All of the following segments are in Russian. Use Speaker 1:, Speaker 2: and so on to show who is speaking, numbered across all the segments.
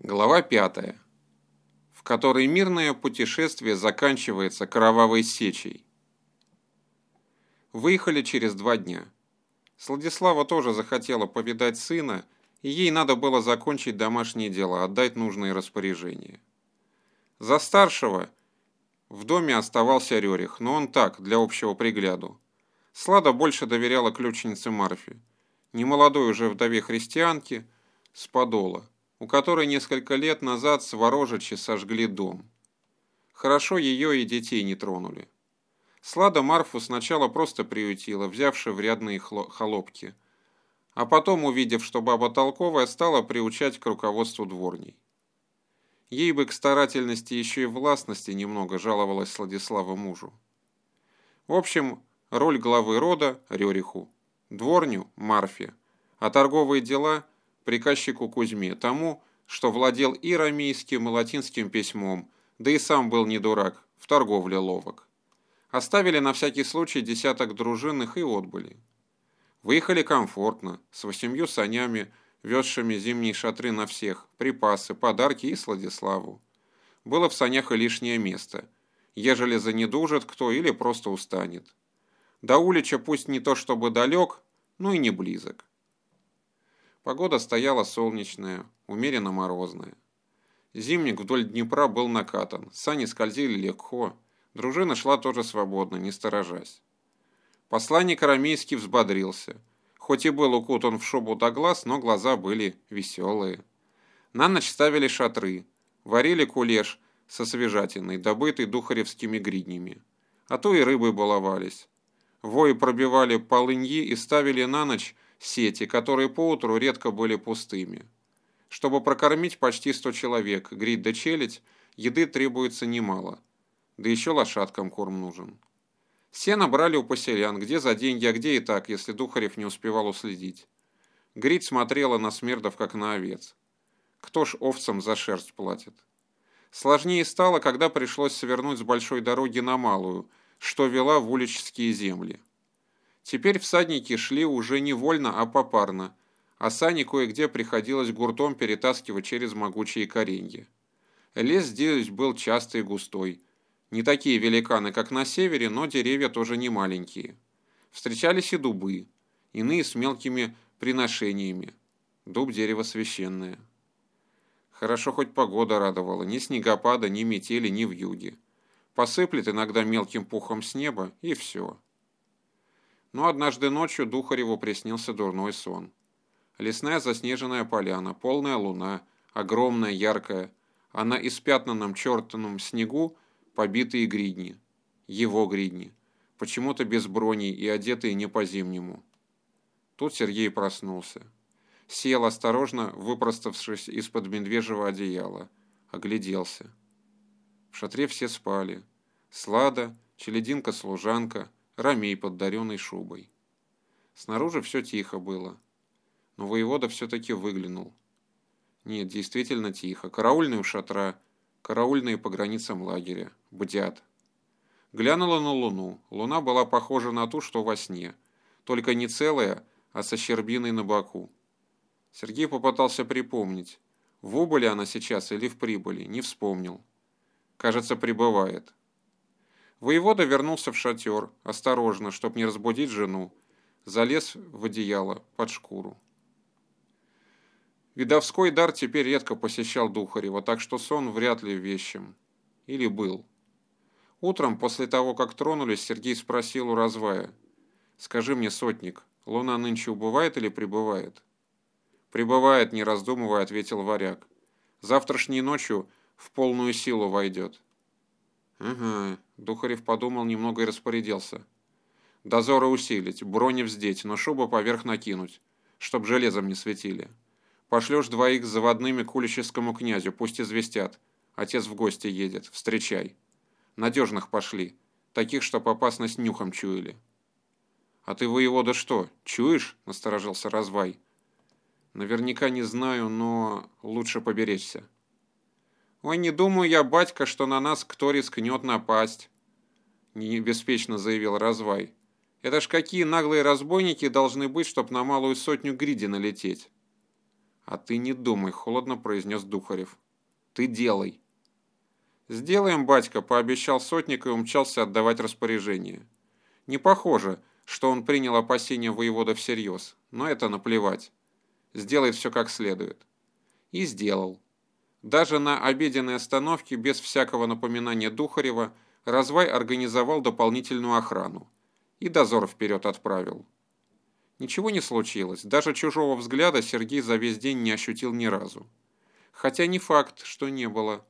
Speaker 1: Глава 5. В которой мирное путешествие заканчивается кровавой сечей. Выехали через два дня. Сладислава тоже захотела повидать сына, и ей надо было закончить домашние дела, отдать нужные распоряжения. За старшего в доме оставался Рерих, но он так, для общего пригляду. Слада больше доверяла ключнице Марфе, немолодой уже вдове христианке, с подола у которой несколько лет назад сворожичи сожгли дом. Хорошо ее и детей не тронули. Слада Марфу сначала просто приютила, взявши в рядные холопки, а потом, увидев, что баба толковая, стала приучать к руководству дворней. Ей бы к старательности еще и властности немного жаловалась Сладислава мужу. В общем, роль главы рода – Рериху, дворню – Марфе, а торговые дела – приказчику Кузьме, тому, что владел и рамейским, и латинским письмом, да и сам был не дурак, в торговле ловок. Оставили на всякий случай десяток дружинных и отбыли. Выехали комфортно, с восемью санями, везшими зимние шатры на всех, припасы, подарки и Сладиславу. Было в санях и лишнее место, ежели занедужит кто или просто устанет. До улича пусть не то чтобы далек, но и не близок. Погода стояла солнечная, умеренно морозная. Зимник вдоль Днепра был накатан, сани скользили легко, дружина шла тоже свободно, не сторожась. Посланник арамейский взбодрился. Хоть и был укутан в шубу до глаз, но глаза были веселые. На ночь ставили шатры, варили кулеш со свежатиной, добытой духаревскими гриднями. А то и рыбой баловались. Вои пробивали полыньи и ставили на ночь сети, которые поутру редко были пустыми. Чтобы прокормить почти 100 человек, грить да челядь, еды требуется немало. Да еще лошадкам корм нужен. Сено брали у поселян, где за деньги, а где и так, если Духарев не успевал уследить. Грить смотрела на смердов, как на овец. Кто ж овцам за шерсть платит? Сложнее стало, когда пришлось свернуть с большой дороги на малую, что вела в улические земли. Теперь всадники шли уже не вольно, а попарно, а сани кое-где приходилось гуртом перетаскивать через могучие коренья. Лес здесь был частый и густой. Не такие великаны, как на севере, но деревья тоже не маленькие. Встречались и дубы, иные с мелкими приношениями. Дуб – дерево священное. Хорошо хоть погода радовала, ни снегопада, ни метели, ни вьюги. Посыплет иногда мелким пухом с неба, и все. Но однажды ночью Духареву приснился дурной сон. Лесная заснеженная поляна, полная луна, огромная, яркая, а на испятнанном чертаном снегу побитые гридни. Его гридни. Почему-то без броней и одетые не по-зимнему. Тут Сергей проснулся. Сел осторожно, выпроставшись из-под медвежьего одеяла. Огляделся. В шатре все спали. Слада, челединка-служанка, ромей под дареной шубой. Снаружи все тихо было, но воевода все-таки выглянул. Нет, действительно тихо. Караульные у шатра, караульные по границам лагеря, бдят. Глянула на луну. Луна была похожа на ту, что во сне, только не целая, а со щербиной на боку. Сергей попытался припомнить, в убыли она сейчас или в прибыли, не вспомнил. Кажется, прибывает. Воевода вернулся в шатер, осторожно, чтоб не разбудить жену, залез в одеяло под шкуру. Видовской дар теперь редко посещал Духарева, так что сон вряд ли вещим. Или был. Утром, после того, как тронулись, Сергей спросил у развая. «Скажи мне, сотник, луна нынче убывает или прибывает?» «Прибывает, не раздумывая», — ответил варяг. «Завтрашней ночью в полную силу войдет». «Ага», — Духарев подумал немного и распорядился. «Дозоры усилить, брони вздеть, но шубу поверх накинуть, чтоб железом не светили. Пошлешь двоих с заводными к улическому князю, пусть известят. Отец в гости едет, встречай. Надежных пошли, таких, чтоб опасность нюхом чуяли». «А ты, воевода, что, чуешь?» — насторожился Развай. «Наверняка не знаю, но лучше поберечься». «Ой, не думаю я, батька, что на нас кто рискнет напасть», — небеспечно заявил Развай. «Это ж какие наглые разбойники должны быть, чтоб на малую сотню гриди налететь?» «А ты не думай», — холодно произнес Духарев. «Ты делай». «Сделаем, батька», — пообещал сотник и умчался отдавать распоряжение. Не похоже, что он принял опасения воевода всерьез, но это наплевать. Сделает все как следует. И сделал. Даже на обеденной остановке, без всякого напоминания Духарева, Развай организовал дополнительную охрану и дозор вперед отправил. Ничего не случилось, даже чужого взгляда Сергей за весь день не ощутил ни разу. Хотя не факт, что не было.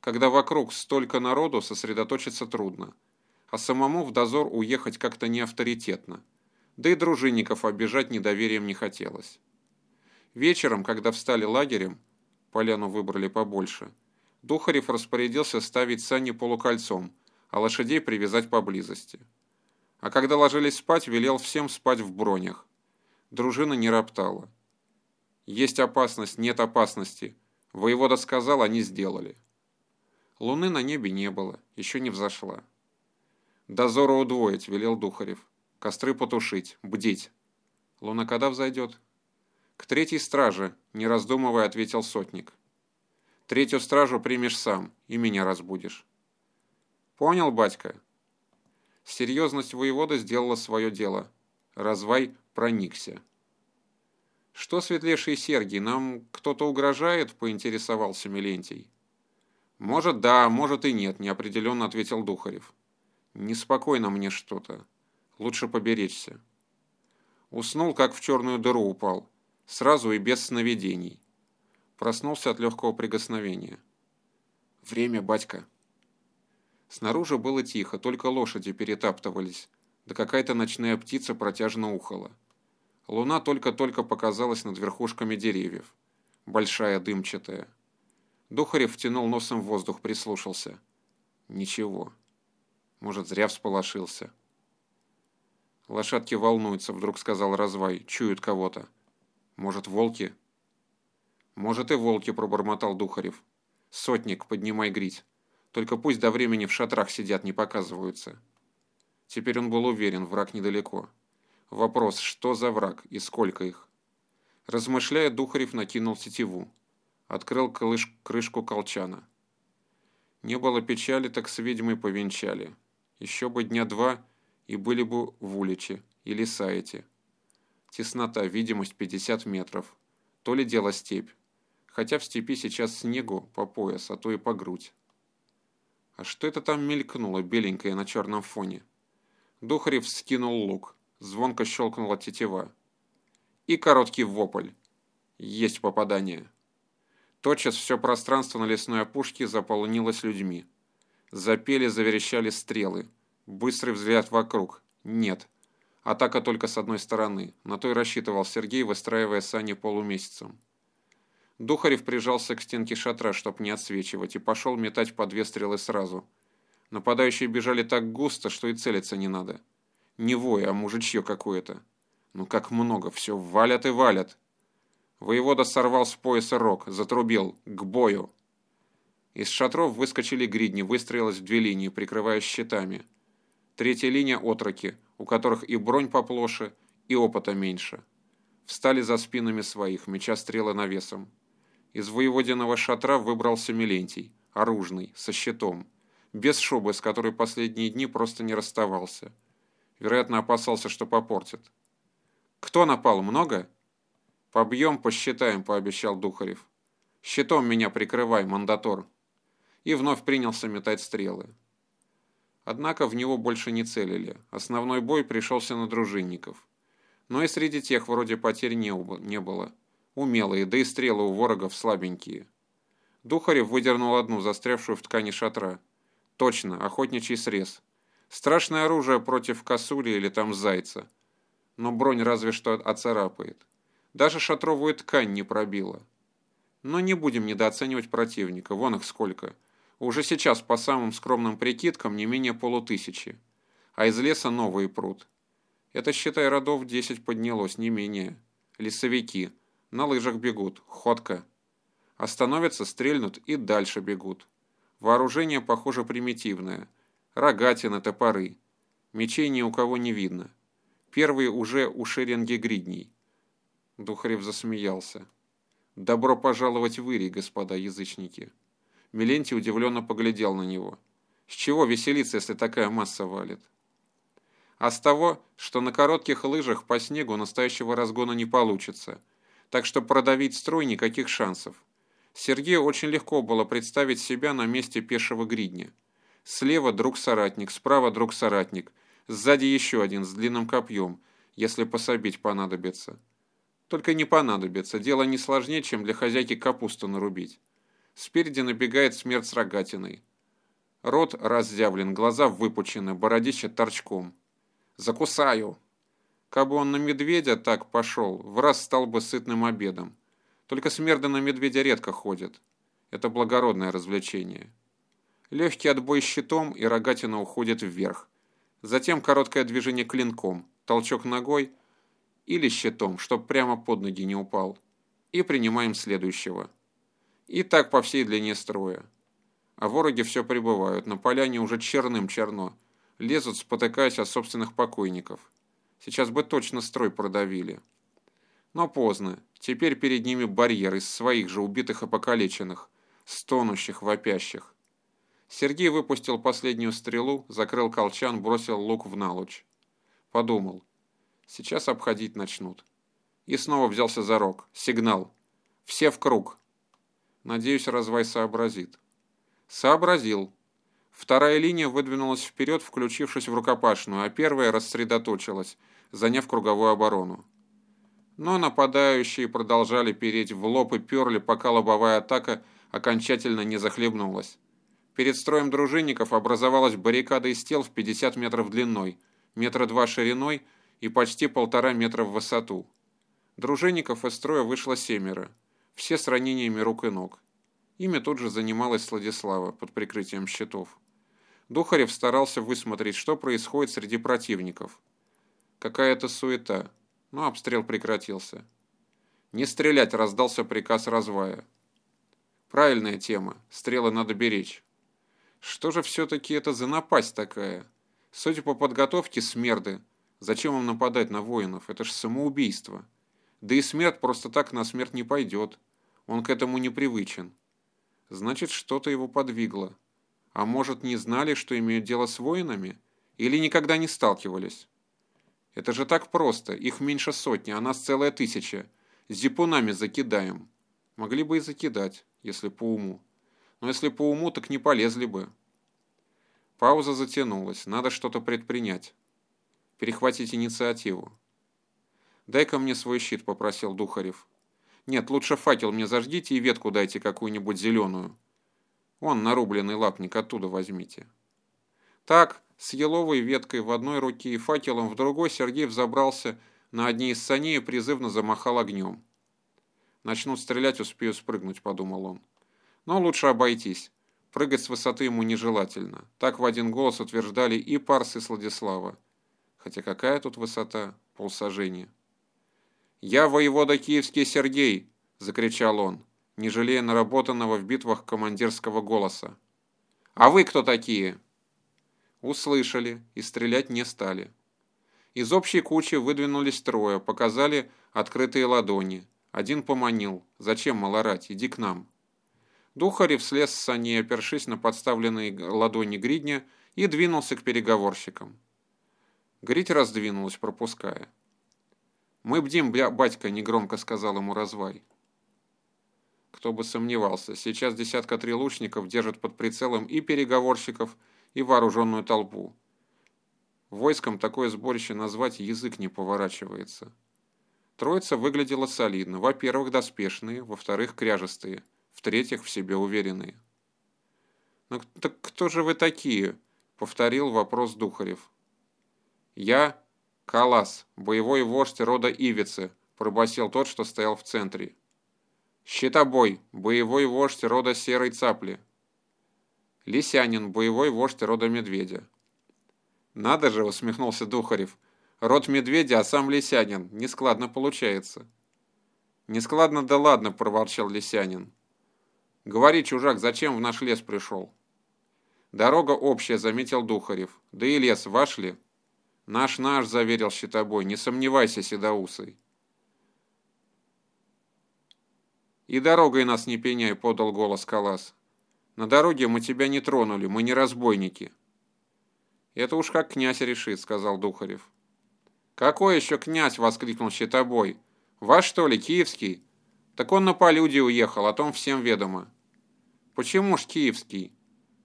Speaker 1: Когда вокруг столько народу, сосредоточиться трудно. А самому в дозор уехать как-то не авторитетно. Да и дружинников обижать недоверием не хотелось. Вечером, когда встали лагерем, поляну выбрали побольше, Духарев распорядился ставить сани полукольцом, а лошадей привязать поблизости. А когда ложились спать, велел всем спать в бронях. Дружина не роптала. Есть опасность, нет опасности. Воевода сказал, они сделали. Луны на небе не было, еще не взошла. «Дозора удвоить», — велел Духарев. «Костры потушить, бдить». «Луна когда взойдет?» «К третьей страже», — не раздумывая ответил сотник. «Третью стражу примешь сам и меня разбудишь». «Понял, батька?» Серьезность воевода сделала свое дело. Развай проникся. «Что, светлейший Сергий, нам кто-то угрожает?» – поинтересовался Милентий. «Может, да, может и нет», – неопределенно ответил Духарев. «Неспокойно мне что-то. Лучше поберечься». Уснул, как в черную дыру упал. Сразу и без сновидений. Проснулся от легкого прикосновения. «Время, батька». Снаружи было тихо, только лошади перетаптывались, да какая-то ночная птица протяжно ухала. Луна только-только показалась над верхушками деревьев, большая дымчатая. Духарев втянул носом в воздух, прислушался. Ничего. Может, зря всполошился. «Лошадки волнуются», — вдруг сказал Развай. «Чуют кого-то. Может, волки?» «Может, и волки», — пробормотал Духарев. «Сотник, поднимай грить». Только пусть до времени в шатрах сидят, не показываются. Теперь он был уверен, враг недалеко. Вопрос, что за враг и сколько их? Размышляя, Духарев накинул сетеву. Открыл крыш крышку колчана. Не было печали, так с ведьмой повенчали. Еще бы дня два, и были бы в уличе или саете. Теснота, видимость 50 метров. То ли дело степь. Хотя в степи сейчас снегу по пояс, а то и по грудь. А что это там мелькнуло беленькое на черном фоне? Духарев скинул лук. Звонко щелкнула тетива. И короткий вопль. Есть попадание. Тотчас все пространство на лесной опушке заполнилось людьми. Запели, заверещали стрелы. Быстрый взгляд вокруг. Нет. Атака только с одной стороны. На то и рассчитывал Сергей, выстраивая сани полумесяцем. Духарев прижался к стенке шатра, чтобы не отсвечивать, и пошел метать по две стрелы сразу. Нападающие бежали так густо, что и целиться не надо. Не вой, а мужичье какое-то. Ну как много, все валят и валят. Воевода сорвал с пояса рог, затрубил «К бою!». Из шатров выскочили гридни, выстроилась в две линии, прикрывая щитами. Третья линия – отроки, у которых и бронь поплоше, и опыта меньше. Встали за спинами своих, меча стрелы навесом. Из воеводиного шатра выбрался Милентий, оружный, со щитом, без шубы, с которой последние дни просто не расставался. Вероятно, опасался, что попортит. «Кто напал? Много?» «Побьем, посчитаем», — пообещал Духарев. «Щитом меня прикрывай, мандатор». И вновь принялся метать стрелы. Однако в него больше не целили. Основной бой пришелся на дружинников. Но и среди тех вроде потерь не было. Умелые, да и стрелы у ворогов слабенькие. Духарев выдернул одну, застрявшую в ткани шатра. Точно, охотничий срез. Страшное оружие против косули или там зайца. Но бронь разве что оцарапает. Даже шатровую ткань не пробила. Но не будем недооценивать противника, вон их сколько. Уже сейчас по самым скромным прикидкам не менее полутысячи. А из леса новые пруд. Это, считай, родов 10 поднялось, не менее. Лесовики – на лыжах бегут. Ходка. Остановятся, стрельнут и дальше бегут. Вооружение, похоже, примитивное. Рогатины, топоры. Мечей ни у кого не видно. Первые уже у шеренги гридней. Духарев засмеялся. Добро пожаловать в Ирий, господа язычники. Милентий удивленно поглядел на него. С чего веселиться, если такая масса валит? А с того, что на коротких лыжах по снегу настоящего разгона не получится. Так что продавить строй никаких шансов. Сергею очень легко было представить себя на месте пешего гридня. Слева друг-соратник, справа друг-соратник, сзади еще один с длинным копьем, если пособить понадобится. Только не понадобится, дело не сложнее, чем для хозяйки капусту нарубить. Спереди набегает смерть с рогатиной. Рот разъявлен, глаза выпучены, бородище торчком. «Закусаю!» Кабы он на медведя так пошел, в раз стал бы сытным обедом. Только смерды на медведя редко ходят. Это благородное развлечение. Легкий отбой щитом, и рогатина уходит вверх. Затем короткое движение клинком, толчок ногой или щитом, чтоб прямо под ноги не упал. И принимаем следующего. И так по всей длине строя. А вороги все прибывают, на поляне уже черным черно. Лезут, спотыкаясь от собственных покойников. Сейчас бы точно строй продавили. Но поздно. Теперь перед ними барьер из своих же убитых и покалеченных, стонущих, вопящих. Сергей выпустил последнюю стрелу, закрыл колчан, бросил лук в налуч. Подумал. Сейчас обходить начнут. И снова взялся за рог. Сигнал. Все в круг. Надеюсь, развай сообразит. Сообразил. Вторая линия выдвинулась вперед, включившись в рукопашную, а первая рассредоточилась, заняв круговую оборону. Но нападающие продолжали переть в лоб и перли, пока лобовая атака окончательно не захлебнулась. Перед строем дружинников образовалась баррикада из тел в 50 метров длиной, метра два шириной и почти полтора метра в высоту. Дружинников из строя вышло семеро все с ранениями рук и ног. Ими тут же занималась Сладислава под прикрытием щитов. Духарев старался высмотреть, что происходит среди противников. Какая-то суета, но обстрел прекратился. «Не стрелять!» – раздался приказ развая. «Правильная тема. Стрелы надо беречь». «Что же все-таки это за напасть такая? Судя по подготовке смерды, зачем им нападать на воинов? Это ж самоубийство. Да и смерть просто так на смерть не пойдет. Он к этому не привычен. Значит, что-то его подвигло. А может, не знали, что имеют дело с воинами? Или никогда не сталкивались? Это же так просто. Их меньше сотни, а нас целая тысяча. С зипунами закидаем. Могли бы и закидать, если по уму. Но если по уму, так не полезли бы. Пауза затянулась. Надо что-то предпринять. Перехватить инициативу. «Дай-ка мне свой щит», — попросил Духарев. Нет, лучше факел мне зажгите и ветку дайте какую-нибудь зеленую. Вон нарубленный лапник оттуда возьмите. Так, с еловой веткой в одной руке и факелом в другой Сергей взобрался на одни из саней и призывно замахал огнем. «Начнут стрелять, успею спрыгнуть», — подумал он. «Но лучше обойтись. Прыгать с высоты ему нежелательно». Так в один голос утверждали и Парс, и Сладислава. Хотя какая тут высота? Полсажения. «Я воевода Киевский Сергей!» – закричал он, не жалея наработанного в битвах командирского голоса. «А вы кто такие?» Услышали и стрелять не стали. Из общей кучи выдвинулись трое, показали открытые ладони. Один поманил. «Зачем малорать? Иди к нам». Духарев слез с саней, опершись на подставленные ладони гридня, и двинулся к переговорщикам. Грить раздвинулась, пропуская. «Мы бдим, бля, батька», — негромко сказал ему развай. Кто бы сомневался, сейчас десятка три лучников держат под прицелом и переговорщиков, и вооруженную толпу. Войском такое сборище назвать язык не поворачивается. Троица выглядела солидно. Во-первых, доспешные, во-вторых, кряжестые, в-третьих, в себе уверенные. «Ну так кто же вы такие?» — повторил вопрос Духарев. «Я «Калас, боевой вождь рода Ивицы», – пробасил тот, что стоял в центре. «Щитобой, боевой вождь рода Серой Цапли». «Лисянин, боевой вождь рода Медведя». «Надо же», – усмехнулся Духарев. «Род Медведя, а сам Лисянин. Нескладно получается». «Нескладно да ладно», – проворчал Лисянин. «Говори, чужак, зачем в наш лес пришел?» «Дорога общая», – заметил Духарев. «Да и лес ваш ли?» «Наш-наш», — заверил щитобой, — «не сомневайся, седоусый». «И дорогой нас не пеняй», — подал голос Калас. «На дороге мы тебя не тронули, мы не разбойники». «Это уж как князь решит», — сказал Духарев. «Какой еще князь?» — воскликнул Щитобой. «Ваш, что ли, киевский?» «Так он на полюде уехал, о том всем ведомо». «Почему ж киевский?»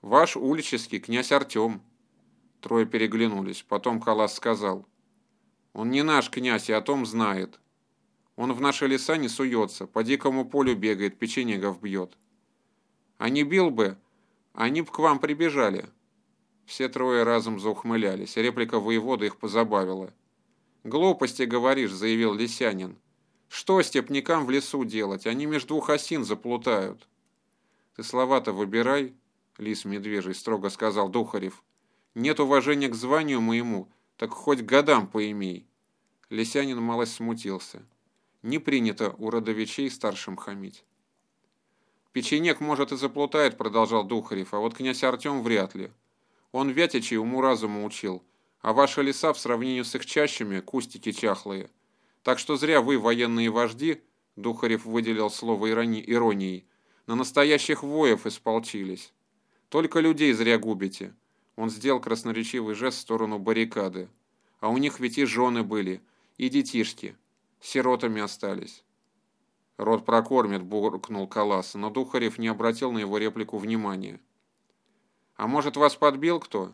Speaker 1: «Ваш улический князь Артем». Трое переглянулись. Потом Калас сказал. «Он не наш князь и о том знает. Он в наши леса не суется, по дикому полю бегает, печенегов бьет. А не бил бы, они б к вам прибежали. Все трое разом заухмылялись, реплика воевода их позабавила. «Глупости, говоришь», — заявил Лисянин. «Что степнякам в лесу делать? Они между двух осин заплутают». «Ты слова-то выбирай», — лис медвежий строго сказал Духарев. «Нет уважения к званию моему, так хоть годам поимей». Лисянин малость смутился. Не принято у родовичей старшим хамить. «Печенек, может, и заплутает», — продолжал Духарев, «а вот князь Артем вряд ли. Он Вятичей уму-разуму учил, а ваши леса в сравнении с их чащами — кустики чахлые. Так что зря вы, военные вожди, — Духарев выделил слово ирони иронией, — на настоящих воев исполчились. Только людей зря губите». Он сделал красноречивый жест в сторону баррикады. «А у них ведь и жены были, и детишки» сиротами остались. Рот прокормит, буркнул Калас, но Духарев не обратил на его реплику внимания. «А может, вас подбил кто?»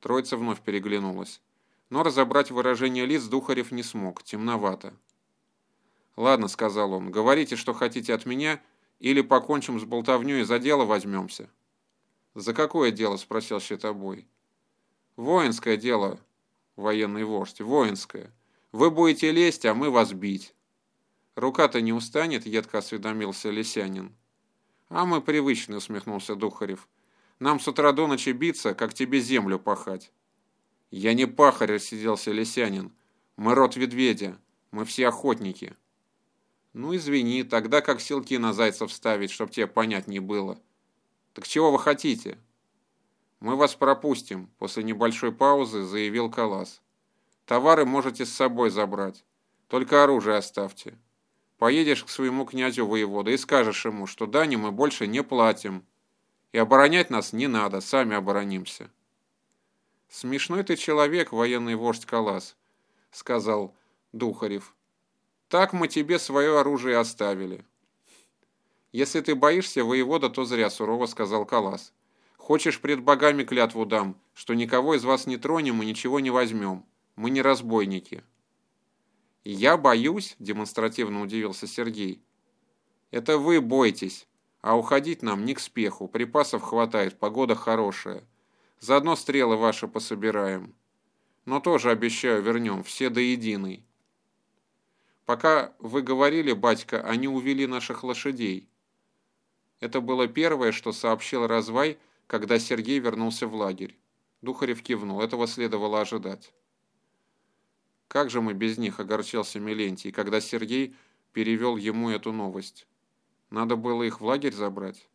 Speaker 1: Троица вновь переглянулась. Но разобрать выражение лиц Духарев не смог, темновато. «Ладно», — сказал он, — «говорите, что хотите от меня, или покончим с болтовнёй и за дело возьмемся». «За какое дело?» — спросил Щитобой. «Воинское дело, военный вождь, воинское. Вы будете лезть, а мы вас бить. Рука-то не устанет, едко осведомился Лисянин. А мы привычны, усмехнулся Духарев. Нам с утра до ночи биться, как тебе землю пахать. Я не пахарь, рассиделся Лисянин. Мы род ведведя, мы все охотники. Ну, извини, тогда как силки на зайцев ставить, чтоб тебе понять не было. Так чего вы хотите? Мы вас пропустим, после небольшой паузы заявил Калас. Товары можете с собой забрать. Только оружие оставьте. Поедешь к своему князю воевода и скажешь ему, что дани мы больше не платим. И оборонять нас не надо, сами оборонимся. Смешной ты человек, военный вождь Калас, сказал Духарев. Так мы тебе свое оружие оставили. Если ты боишься воевода, то зря, сурово сказал Калас. Хочешь пред богами клятву дам, что никого из вас не тронем и ничего не возьмем. Мы не разбойники». «Я боюсь», – демонстративно удивился Сергей. «Это вы бойтесь, а уходить нам не к спеху, припасов хватает, погода хорошая. Заодно стрелы ваши пособираем. Но тоже, обещаю, вернем, все до единой». «Пока вы говорили, батька, они увели наших лошадей». Это было первое, что сообщил Развай, когда Сергей вернулся в лагерь. Духарев кивнул, этого следовало ожидать. Как же мы без них, огорчался Милентий, когда Сергей перевел ему эту новость. Надо было их в лагерь забрать.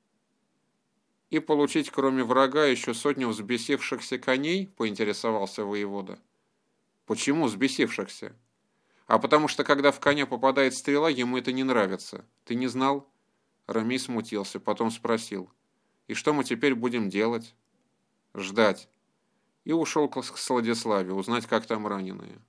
Speaker 1: И получить, кроме врага, еще сотню взбесившихся коней, поинтересовался воевода. Почему взбесившихся? А потому что, когда в коня попадает стрела, ему это не нравится. Ты не знал? Рамей смутился, потом спросил. И что мы теперь будем делать? Ждать. И ушел к Сладиславе, узнать, как там раненые.